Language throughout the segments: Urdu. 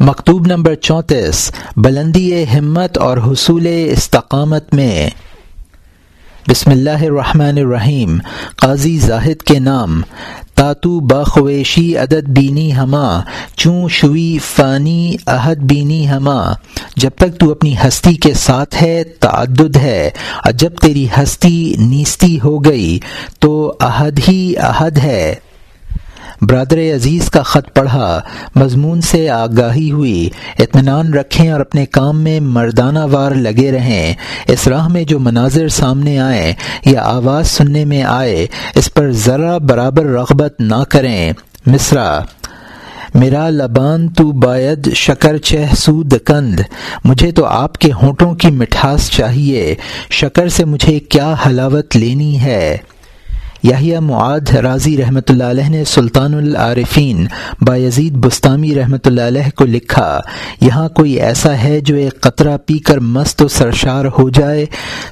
مکتوب نمبر چونتیس، بلندی ہمت اور حصول استقامت میں۔ بسم اللہ الرحمن الرحیم، قاضی زاہد کے نام۔ تاتو باخویشی عدد بینی ہما، چوں شوی فانی عہد بینی ہما۔ جب تک تو اپنی ہستی کے ساتھ ہے، تعدد ہے۔ اور جب تیری ہستی نیستی ہو گئی، تو عہد ہی عہد ہے۔ برادر عزیز کا خط پڑھا، مضمون سے آگاہی ہوئی۔ اطمینان رکھیں اور اپنے کام میں مردانہ وار لگے رہیں۔ اس راہ میں جو مناظر سامنے آئے یا آواز سننے میں آئے، اس پر ذرا برابر رغبت نہ کریں۔ مصرا، میرا لبان تو باید شکر چہ سود کند۔ مجھے تو آپ کے ہونٹوں کی مٹھاس چاہیے۔ شکر سے مجھے کیا حلاوت لینی ہے؟ یاہیا معاد راضی رحمۃ اللہ علیہ نے سلطان العارفین بایزید بستانی رحمۃ اللہ علیہ کو لکھا، یہاں کوئی ایسا ہے جو ایک قطرہ پی کر مست و سرشار ہو جائے؟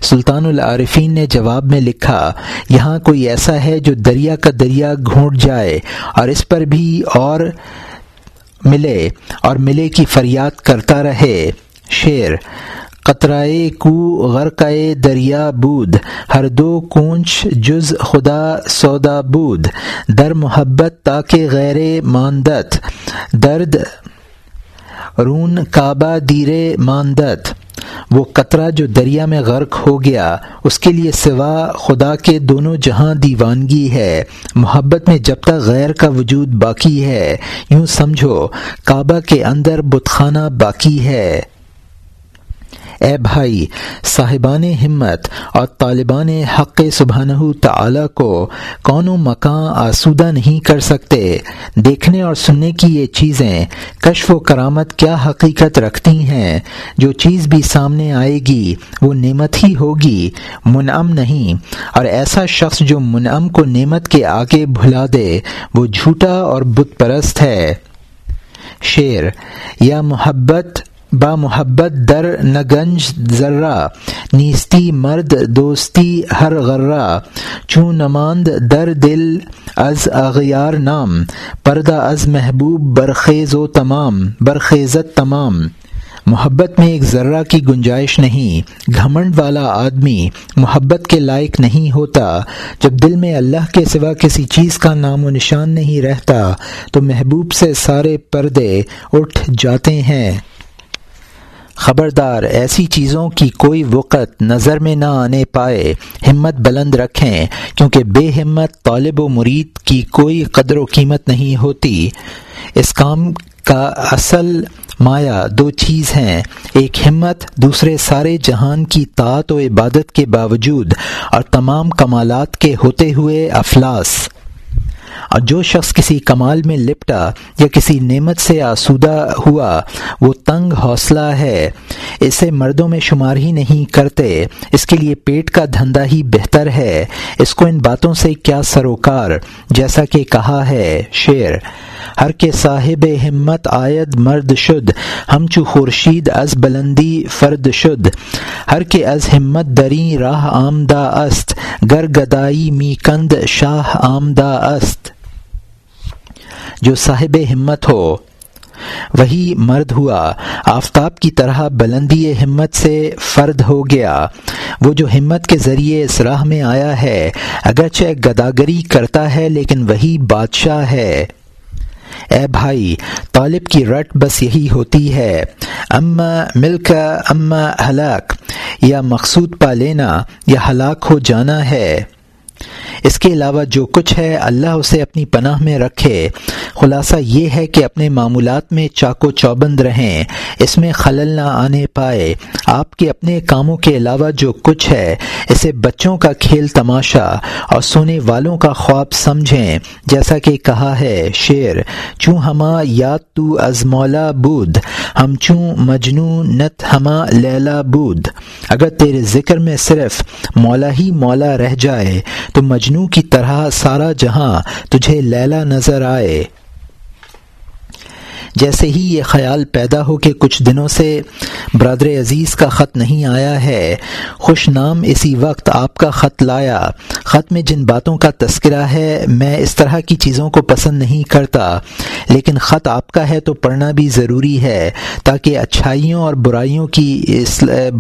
سلطان العارفین نے جواب میں لکھا، یہاں کوئی ایسا ہے جو دریا کا دریا گھونٹ جائے اور اس پر بھی اور ملے اور ملے کی فریاد کرتا رہے؟ شعر قطرائے کو غرقائے دریا بود، ہر دو کونچ جز خدا سودا بود، در محبت تاکہ غیر ماندت، درد رون کعبہ دیر ماندت۔ وہ قطرہ جو دریا میں غرق ہو گیا، اس کے لیے سوا خدا کے دونوں جہاں دیوانگی ہے۔ محبت میں جب تک غیر کا وجود باقی ہے، یوں سمجھو، کعبہ کے اندر بتخانہ باقی ہے۔ اے بھائی، صاحبان ہمت اور طالبان حق سبحانہ تعالی کو کون و مکان آسودہ نہیں کر سکتے۔ دیکھنے اور سننے کی یہ چیزیں کشف و کرامت کیا حقیقت رکھتی ہیں۔ جو چیز بھی سامنے آئے گی، وہ نعمت ہی ہوگی۔ منعم نہیں۔ اور ایسا شخص جو منعم کو نعمت کے آگے بھلا دے، وہ جھوٹا اور بت پرست ہے۔ شعر، یا محبت با محبت در نگنج ذرہ، نیستی مرد دوستی ہر غرہ۔ چون نماند در دل از اغیار نام، پردہ از محبوب برخیز و تمام، برخیزت تمام۔ محبت میں ایک ذرہ کی گنجائش نہیں، گھمنڈ والا آدمی محبت کے لائق نہیں ہوتا۔ جب دل میں اللہ کے سوا کسی چیز کا نام و نشان نہیں رہتا، تو محبوب سے سارے پردے اٹھ جاتے ہیں۔ خبردار، ایسی چیزوں کی کوئی وقت نظر میں نہ آنے پائے، ہمت بلند رکھیں، کیونکہ بے ہمت طالب و مرید کی کوئی قدر و قیمت نہیں ہوتی۔ اس کام کا اصل مایا دو چیز ہیں، ایک ہمت، دوسرے سارے جہان کی طاعت و عبادت کے باوجود، اور تمام کمالات کے ہوتے ہوئے افلاس۔ اور جو شخص کسی کمال میں لپٹا یا کسی نعمت سے آسودہ ہوا، وہ تنگ حوصلہ ہے۔ اسے مردوں میں شمار ہی نہیں کرتے۔ اس کے لیے پیٹ کا دھندا ہی بہتر ہے۔ اس کو ان باتوں سے کیا سروکار؟ جیسا کہ کہا ہے شعر، ہر کے صاحب ہمت آید مرد شد، ہم چو خورشید از بلندی فرد شد۔ ہر کے از ہمت دری راہ آمدہ است، گر گدائی می کند شاہ آمدہ است۔ جو صاحب ہمت ہو۔ وہی مرد ہوا۔ آفتاب کی طرح بلندی ہمت سے فرد ہو گیا۔ وہ جو ہمت کے ذریعے اس راہ میں آیا ہے، اگرچہ گداگری کرتا ہے، لیکن وہی بادشاہ ہے۔ اے بھائی، طالب کی رٹ بس یہی ہوتی ہے۔ اما ملک، اما ہلاک۔ یا مقصود پا لینا، یا ہلاک ہو جانا ہے۔ اس کے علاوہ جو کچھ ہے، اللہ اسے اپنی پناہ میں رکھے۔ خلاصہ یہ ہے کہ اپنے معمولات میں چاکو چوبند رہیں، اس میں خلل نہ آنے پائے۔ آپ کے اپنے کاموں کے علاوہ جو کچھ ہے، اسے بچوں کا کھیل تماشا اور سونے والوں کا خواب سمجھیں۔ جیسا کہ کہا ہے شعر، چوں ہما یاد تو از مولا بود، ہم چوں مجنو نت ہما لیلا بود۔ اگر تیرے ذکر میں صرف مولا ہی مولا رہ جائے، تو مجنو کی طرح سارا جہاں تجھے لیلا نظر آئے۔ جیسے ہی یہ خیال پیدا ہو کہ کچھ دنوں سے برادر عزیز کا خط نہیں آیا ہے، خوش نام اسی وقت آپ کا خط لایا۔ خط میں جن باتوں کا تذکرہ ہے، میں اس طرح کی چیزوں کو پسند نہیں کرتا۔ لیکن خط آپ کا ہے تو پڑھنا بھی ضروری ہے، تاکہ اچھائیوں اور برائیوں کی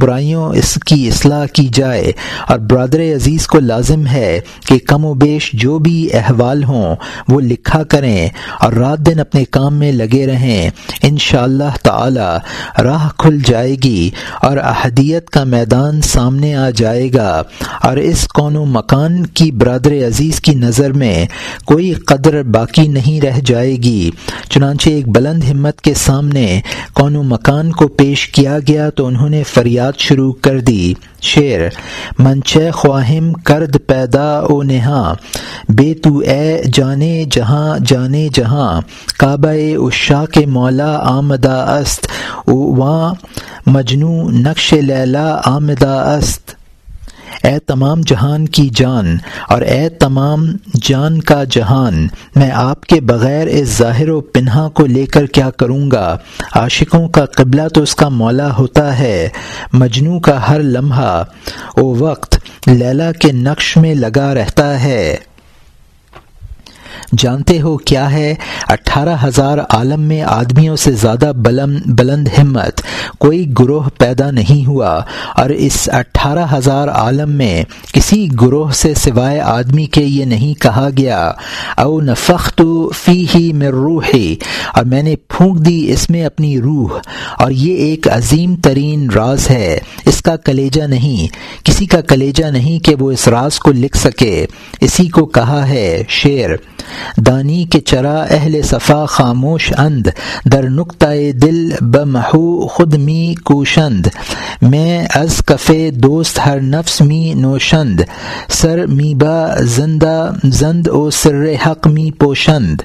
برائیوں اس کی اصلاح کی جائے۔ اور برادر عزیز کو لازم ہے کہ کم و بیش جو بھی احوال ہوں، وہ لکھا کریں۔ اور رات دن اپنے کام میں لگے رہیں۔ ان شاء اللہ تعالی راہ کھل جائے گی اور احدیت کا میدان سامنے آ جائے گا اور اس کون و مکان کی برادر عزیز کی نظر میں کوئی قدر باقی نہیں رہ جائے گی۔ چنانچہ ایک بلند ہمت کے سامنے کون و مکان کو پیش کیا گیا تو انہوں نے فریاد شروع کر دی۔ شعر منچے خواہم کرد پیدا او نہا بے تو اے جانے جہاں جانے جہاں، کعبہ اشا کے مولا آمدہ است وہاں مجنو نقش لیلا آمدہ است۔ اے تمام جہان کی جان اور اے تمام جان کا جہان، میں آپ کے بغیر اس ظاہر و پنہا کو لے کر کیا کروں گا؟ عاشقوں کا قبلہ تو اس کا مولا ہوتا ہے، مجنو کا ہر لمحہ، او وقت لیلا کے نقش میں لگا رہتا ہے۔ جانتے ہو کیا ہے؟ اٹھارہ ہزار عالم میں آدمیوں سے زیادہ بلند بلند ہمت، کوئی گروہ پیدا نہیں ہوا۔ اور اس اٹھارہ ہزار عالم میں کسی گروہ سے سوائے آدمی کے یہ نہیں کہا گیا، او نفخت فی ہی میں روحی اور میں نے پھونک دی اس میں اپنی روح۔ اور یہ ایک عظیم ترین راز ہے۔ اس کا کلیجہ نہیں، کسی کا کلیجہ نہیں کہ وہ اس راز کو لکھ سکے۔ اسی کو کہا ہے شعر۔ دانی کے چرا اہل صفا خاموش اند، در نقطۂ دل بمحو خود می کوشند. میں از کفے دوست ہر نفس می نوشند، سر می با زندہ زند او سر حق می پوشند.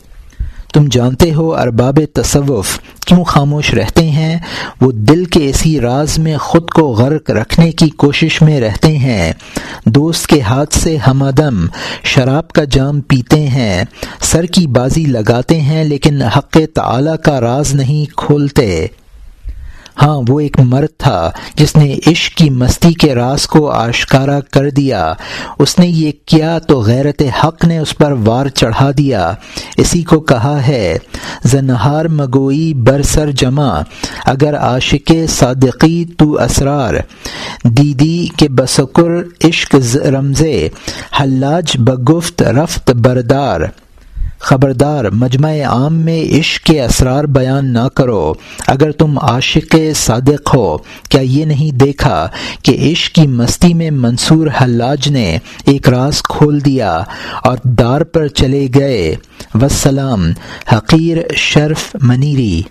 تم جانتے ہو ارباب تصوف کیوں خاموش رہتے ہیں؟ وہ دل کے اسی راز میں خود کو غرق رکھنے کی کوشش میں رہتے ہیں۔ دوست کے ہاتھ سے ہمادم شراب کا جام پیتے ہیں۔ سر کی بازی لگاتے ہیں لیکن حق تعالی کا راز نہیں کھولتے۔ ہاں وہ ایک مرد تھا جس نے عشق کی مستی کے راز کو آشکارا کر دیا۔ اس نے یہ کیا تو غیرت حق نے اس پر وار چڑھا دیا۔ اسی کو کہا ہے، زنہار مگوئی برسر جمع، اگر عاشق صادقی تو اسرار۔ دیدی کے بسکر عشق رمزے، حلاج بگفت رفت بردار۔ خبردار، مجمع عام میں عشق کے اسرار بیان نہ کرو۔ اگر تم عاشق صادق ہو، کیا یہ نہیں دیکھا کہ عشق کی مستی میں منصور حلاج نے ایک راز کھول دیا اور دار پر چلے گئے؟ وسلام، حقیر شرف منیری۔